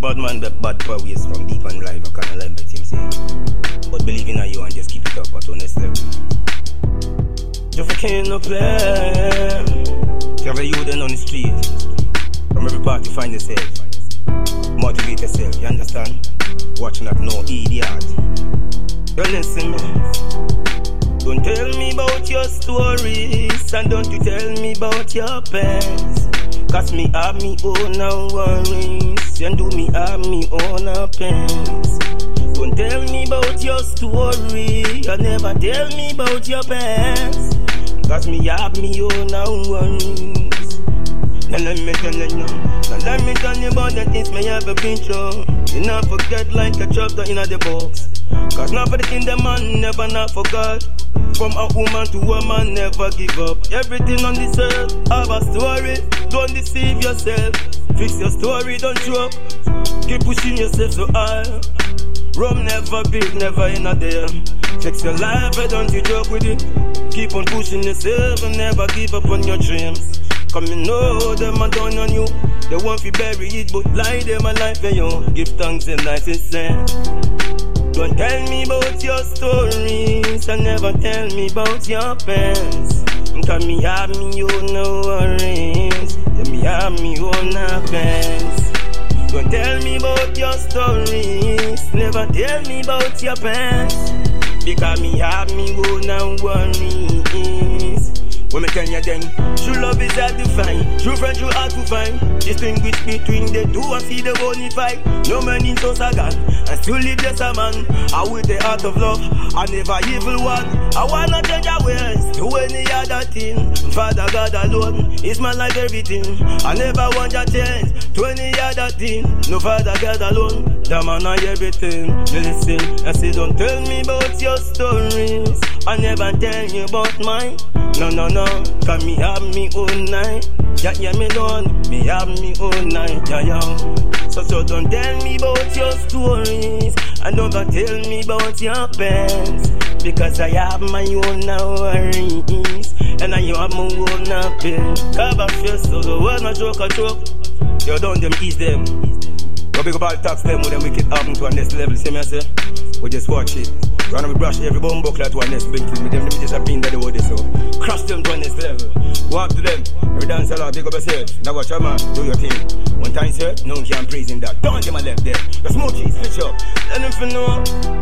Bad man, that bad power ways from deep and live, I can't let him say. But believe in you and just keep it up at the next level. Just can't no play. You have a on the street, from every part you find yourself, motivate yourself, you understand? Watch not no idiot. You listen me. Don't tell me about your stories, and don't you tell me about your past. Cause me have me own worries, and do me have me own pains. Don't tell me about your story, you never tell me about your past. Cause me have me own worries. Now let me tell you, now let me tell you about the things me ever been through. You not forget like a chapter in the box. Cause not for the kingdom man never not forgot. From a woman to a man, never give up. Everything on this earth have a story. Don't deceive yourself. Fix your story, don't drop. Keep pushing yourself so high. Rum never big, never in a day. Fix your life, don't you joke with it. Keep on pushing yourself and never give up on your dreams. Come you know them are done on you. They want to bury it, but lie them a life for you. Give thanks and nice and sad. Don't tell me about your stories and never tell me about your past. Cause me have me own no worries. Yeah, me have me own offense. Don't tell me about your stories, never tell me about your past. Because me have me own no worries. When me tell you then, true love is hard to find, true friends you hard to find. Distinguish between the two and see the fight. No man in sagan, and still live just a man. I with the heart of love, I never evil one. I wanna change your ways to any other thing. Father God alone is my life everything. I never want your change to any other thing. No Father God alone, the man I everything. Listen, I say don't tell me about your stories. I never tell you about mine. No, no, no, cause me have me own night. Yeah, yeah, me done, me have me own night, yeah, yeah. So, so don't tell me about your stories, and don't tell me about your past. Because I have my own worries, and I have my own pain. Cover face, so the world not joke a joke. You don't them ease them. Go big all tax them with them wicked happen to a next level, see me I say? We just watch it. Run we brush every bum buckler to a next big thing. With them, them just a pin that the water, so crush them to a next level. Walk to them, every dance a lot, big up yourself. Now watch your man, do your thing. One time, sir, no one can praise in that. Don't them a left there. The smoke switch up. Let them for know.